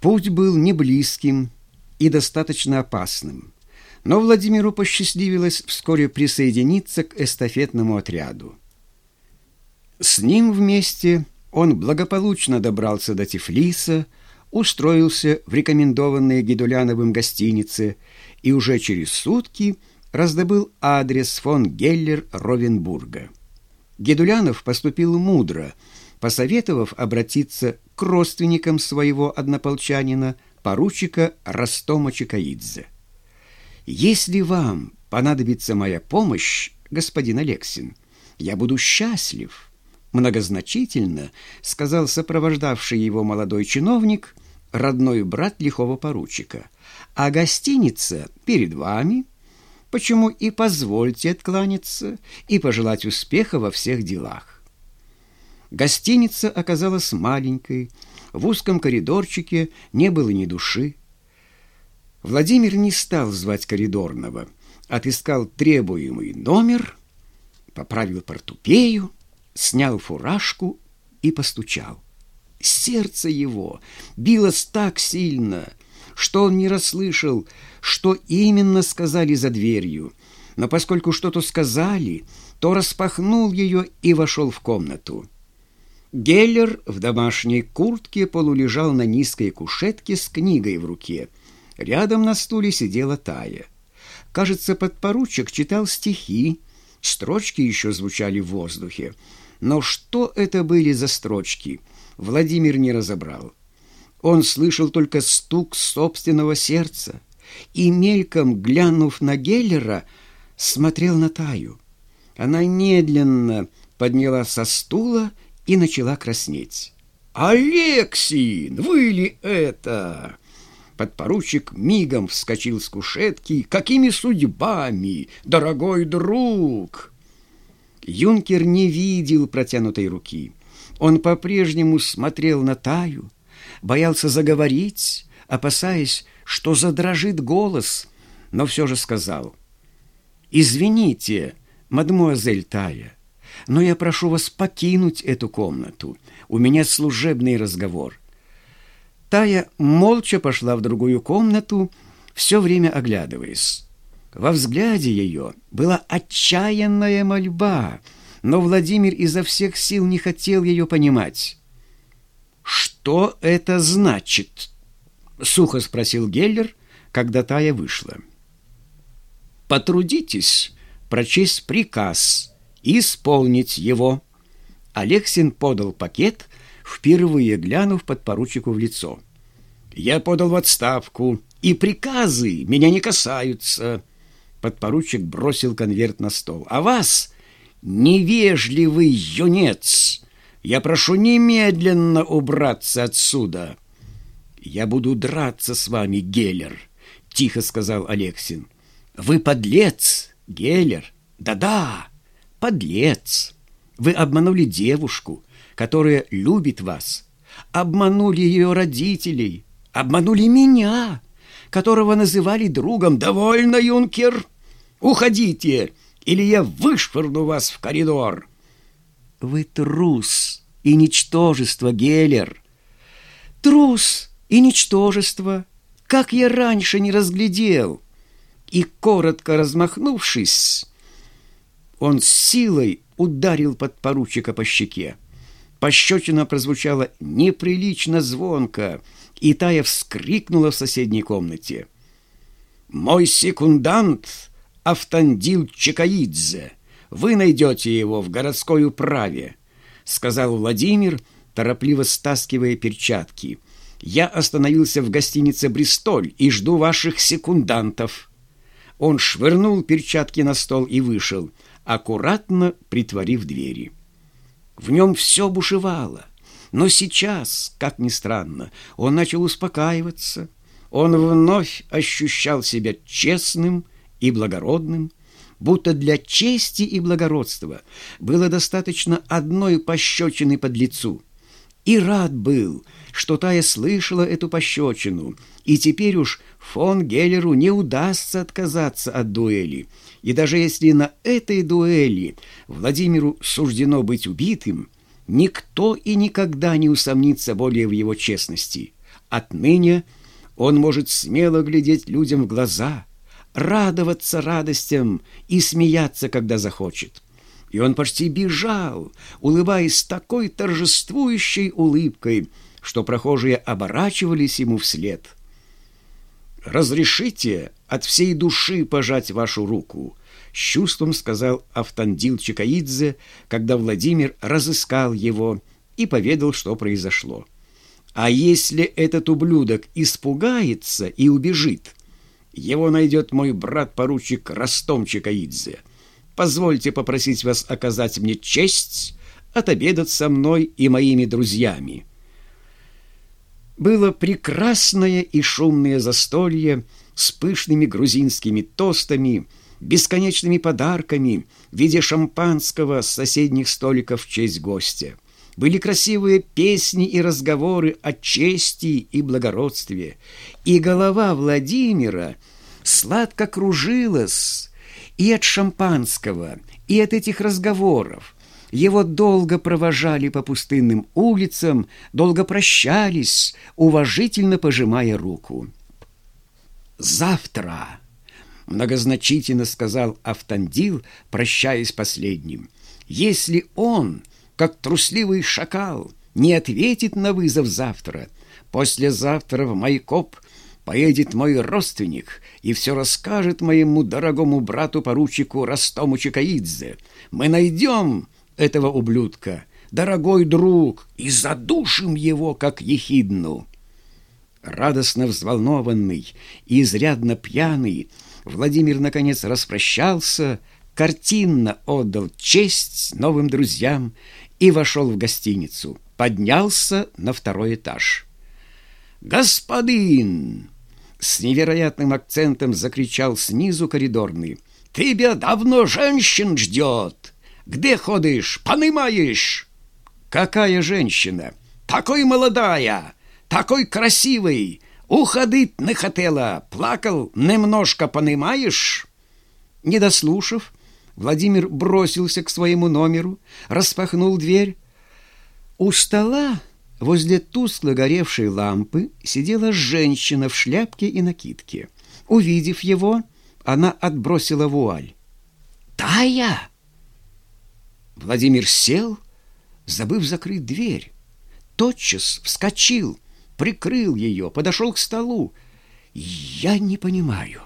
Путь был не близким и достаточно опасным, но Владимиру посчастливилось вскоре присоединиться к эстафетному отряду. С ним вместе он благополучно добрался до Тифлиса, устроился в рекомендованной Гедуляновым гостинице и уже через сутки раздобыл адрес фон Геллер Ровенбурга. Гедулянов поступил мудро, посоветовав обратиться к родственникам своего однополчанина, поручика Ростома Чекаидзе. «Если вам понадобится моя помощь, господин Алексин, я буду счастлив», многозначительно сказал сопровождавший его молодой чиновник, родной брат лихого поручика. «А гостиница перед вами, почему и позвольте откланяться и пожелать успеха во всех делах». Гостиница оказалась маленькой, в узком коридорчике не было ни души. Владимир не стал звать коридорного, отыскал требуемый номер, поправил портупею, снял фуражку и постучал. Сердце его билось так сильно, что он не расслышал, что именно сказали за дверью, но поскольку что-то сказали, то распахнул ее и вошел в комнату. Геллер в домашней куртке полулежал на низкой кушетке с книгой в руке. Рядом на стуле сидела Тая. Кажется, подпоручик читал стихи, строчки еще звучали в воздухе. Но что это были за строчки, Владимир не разобрал. Он слышал только стук собственного сердца и, мельком глянув на Геллера, смотрел на Таю. Она медленно подняла со стула и начала краснеть. «Алексин, вы ли это?» Подпоручик мигом вскочил с кушетки. «Какими судьбами, дорогой друг?» Юнкер не видел протянутой руки. Он по-прежнему смотрел на Таю, боялся заговорить, опасаясь, что задрожит голос, но все же сказал. «Извините, мадмуазель Тая, но я прошу вас покинуть эту комнату. У меня служебный разговор». Тая молча пошла в другую комнату, все время оглядываясь. Во взгляде ее была отчаянная мольба, но Владимир изо всех сил не хотел ее понимать. «Что это значит?» — сухо спросил Геллер, когда Тая вышла. «Потрудитесь прочесть приказ» исполнить его. Алексин подал пакет, впервые глянув подпоручику в лицо. «Я подал в отставку, и приказы меня не касаются». Подпоручик бросил конверт на стол. «А вас, невежливый юнец, я прошу немедленно убраться отсюда». «Я буду драться с вами, Геллер», — тихо сказал Алексин. «Вы подлец, Геллер. Да-да, подлец. Вы обманули девушку, которая любит вас. Обманули ее родителей. Обманули меня, которого называли другом. Довольно, юнкер. Уходите, или я вышвырну вас в коридор. Вы трус и ничтожество, Геллер. Трус и ничтожество. Как я раньше не разглядел. И, коротко размахнувшись, он с силой ударил подпоручика по щеке. Пощечина прозвучала неприлично звонко, и Тая вскрикнула в соседней комнате. «Мой секундант — Автандил Чекаидзе. Вы найдете его в городской управе», — сказал Владимир, торопливо стаскивая перчатки. «Я остановился в гостинице «Бристоль» и жду ваших секундантов». Он швырнул перчатки на стол и вышел — аккуратно притворив двери. В нем все бушевало, но сейчас, как ни странно, он начал успокаиваться. Он вновь ощущал себя честным и благородным, будто для чести и благородства было достаточно одной пощечины под лицу. И рад был, что Тая слышала эту пощечину, и теперь уж фон Геллеру не удастся отказаться от дуэли. И даже если на этой дуэли Владимиру суждено быть убитым, никто и никогда не усомнится более в его честности – Отныне он может смело глядеть людям в глаза, радоваться радостям и смеяться, когда захочет. И он почти бежал, улыбаясь такой торжествующей улыбкой, что прохожие оборачивались ему вслед. «Разрешите от всей души пожать вашу руку», — с чувством сказал Автандил Чикаидзе, когда Владимир разыскал его и поведал, что произошло. «А если этот ублюдок испугается и убежит, его найдет мой брат-поручик Ростом Чикаидзе. Позвольте попросить вас оказать мне честь отобедать со мной и моими друзьями». Было прекрасное и шумное застолье с пышными грузинскими тостами, бесконечными подарками в виде шампанского с соседних столиков в честь гостя. Были красивые песни и разговоры о чести и благородстве, и голова Владимира сладко кружилась и от шампанского, и от этих разговоров. Его долго провожали по пустынным улицам, долго прощались, уважительно пожимая руку. «Завтра!» — многозначительно сказал Автандил, прощаясь последним. «Если он, как трусливый шакал, не ответит на вызов завтра, послезавтра в Майкоп поедет мой родственник и все расскажет моему дорогому брату-поручику Ростому Чикаидзе. Мы найдем этого ублюдка, дорогой друг, и задушим его, как ехидну. Радостно взволнованный и изрядно пьяный, Владимир, наконец, распрощался, картинно отдал честь новым друзьям и вошел в гостиницу. Поднялся на второй этаж. «Господин!» С невероятным акцентом закричал снизу коридорный. «Тебя давно женщин ждет!» Где ходишь? Понимаешь? Какая женщина? Такой молодая, такой красивый. Уходить не хотела, плакал немножко, понимаешь? Не дослушав, Владимир бросился к своему номеру, распахнул дверь. У стола возле тускло горевшей лампы сидела женщина в шляпке и накидке. Увидев его, она отбросила вуаль. «Тая!» Владимир сел, забыв закрыть дверь. Тотчас вскочил, прикрыл ее, подошел к столу. «Я не понимаю.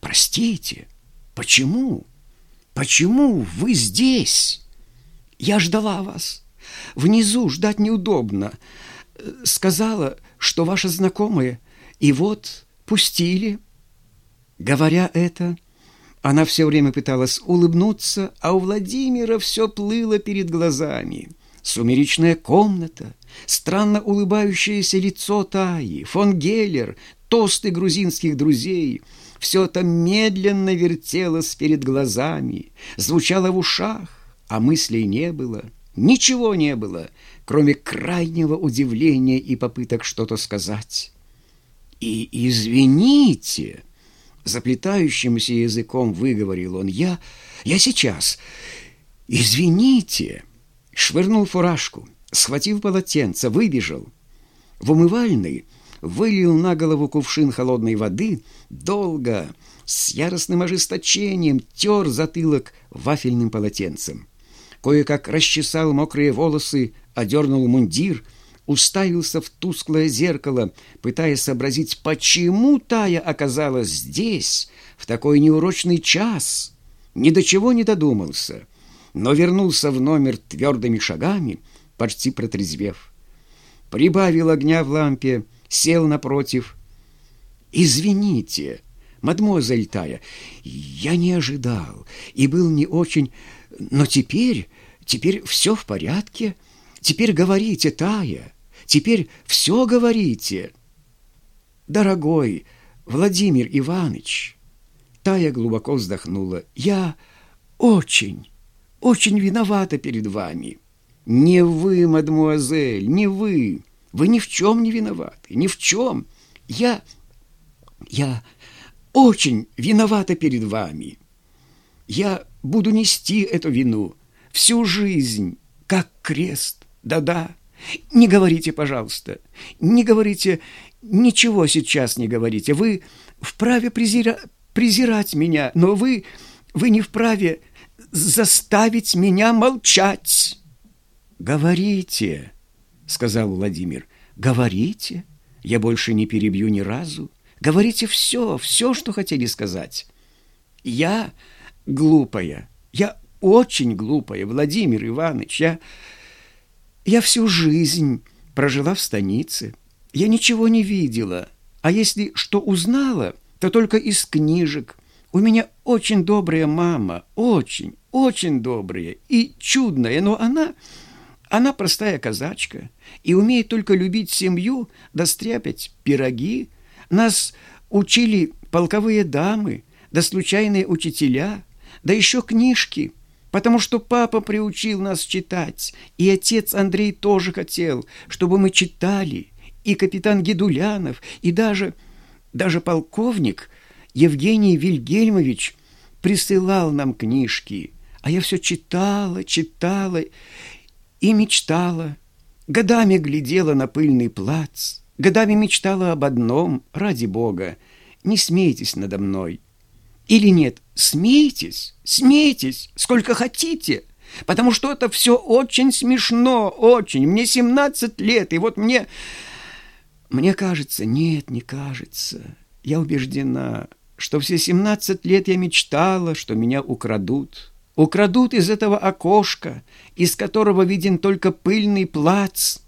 Простите, почему? Почему вы здесь? Я ждала вас. Внизу ждать неудобно. Сказала, что ваша знакомая, и вот пустили». Говоря это, она все время пыталась улыбнуться, а у Владимира все плыло перед глазами. Сумеречная комната, странно улыбающееся лицо Таи, фон Геллер, тосты грузинских друзей — все это медленно вертелось перед глазами, звучало в ушах, а мыслей не было, ничего не было, кроме крайнего удивления и попыток что-то сказать. «И извините!» Заплетающимся языком выговорил он. «Я... я сейчас... Извините!» Швырнул фуражку, схватил полотенце, выбежал. В умывальной вылил на голову кувшин холодной воды, долго, с яростным ожесточением тер затылок вафельным полотенцем. Кое-как расчесал мокрые волосы, одернул мундир — уставился в тусклое зеркало, пытаясь сообразить, почему Тая оказалась здесь в такой неурочный час. Ни до чего не додумался, но вернулся в номер твердыми шагами, почти протрезвев. Прибавил огня в лампе, сел напротив. «Извините, мадемуазель Тая, я не ожидал и был не очень... Но теперь, теперь все в порядке. Теперь говорите, Тая». Теперь все говорите. Дорогой Владимир Иванович, Тая глубоко вздохнула. Я очень, очень виновата перед вами. Не вы, мадмуазель, не вы. Вы ни в чем не виноваты, ни в чем. Я, я очень виновата перед вами. Я буду нести эту вину всю жизнь, как крест. Да-да, Не говорите, пожалуйста, не говорите, ничего сейчас не говорите. Вы вправе презира... презирать меня, но вы, вы не вправе заставить меня молчать. Говорите, сказал Владимир, говорите. Я больше не перебью ни разу. Говорите все, все, что хотели сказать. Я глупая, я очень глупая, Владимир Иванович. Я, я всю жизнь прожила в станице. Я ничего не видела. А если что узнала, то только из книжек. У меня очень добрая мама, очень, очень добрая и чудная, но она, она простая казачка и умеет только любить семью, да стряпать пироги. Нас учили полковые дамы, да случайные учителя, да еще книжки – потому что папа приучил нас читать, и отец Андрей тоже хотел, чтобы мы читали, и капитан Гедулянов, и даже, даже полковник Евгений Вильгельмович присылал нам книжки, а я все читала, читала и мечтала, годами глядела на пыльный плац, годами мечтала об одном, ради Бога, не смейтесь надо мной. Или нет, смейтесь, смейтесь, сколько хотите, потому что это все очень смешно, очень. Мне 17 лет, и вот мне... Мне кажется, нет, не кажется. Я убеждена, что все 17 лет я мечтала, что меня украдут. Украдут из этого окошка, из которого виден только пыльный плац.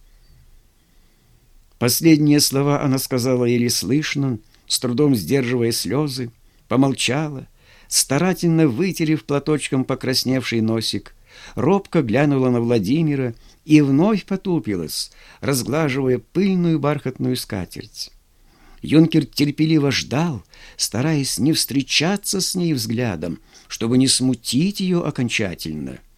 Последние слова она сказала еле слышно, с трудом сдерживая слезы помолчала, старательно вытерев платочком покрасневший носик, робко глянула на Владимира и вновь потупилась, разглаживая пыльную бархатную скатерть. Юнкер терпеливо ждал, стараясь не встречаться с ней взглядом, чтобы не смутить ее окончательно —